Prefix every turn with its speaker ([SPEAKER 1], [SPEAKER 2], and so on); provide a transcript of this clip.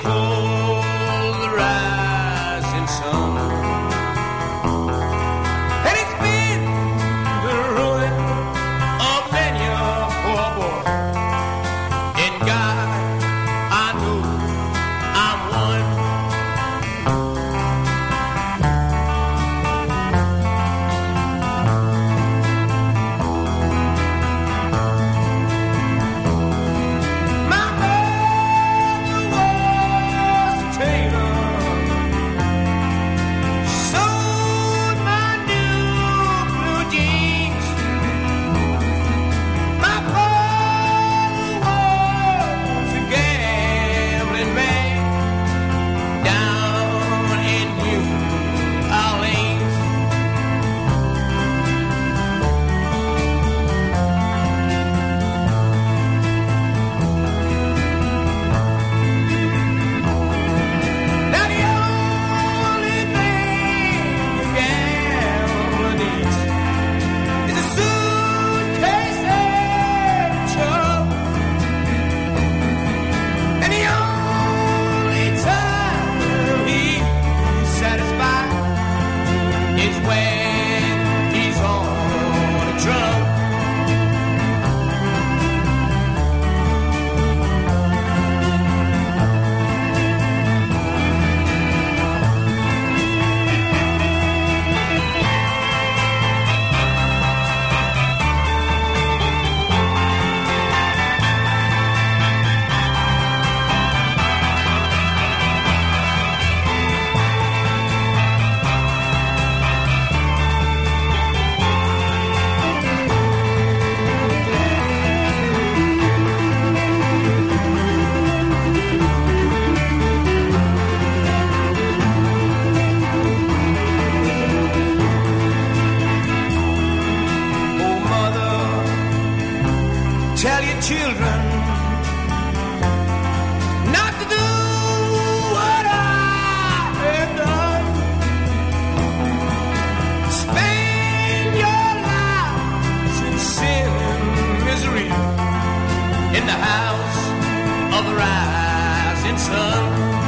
[SPEAKER 1] Call. children not to do what I have done. Spend your lives in sin and misery in the house of the rising sun.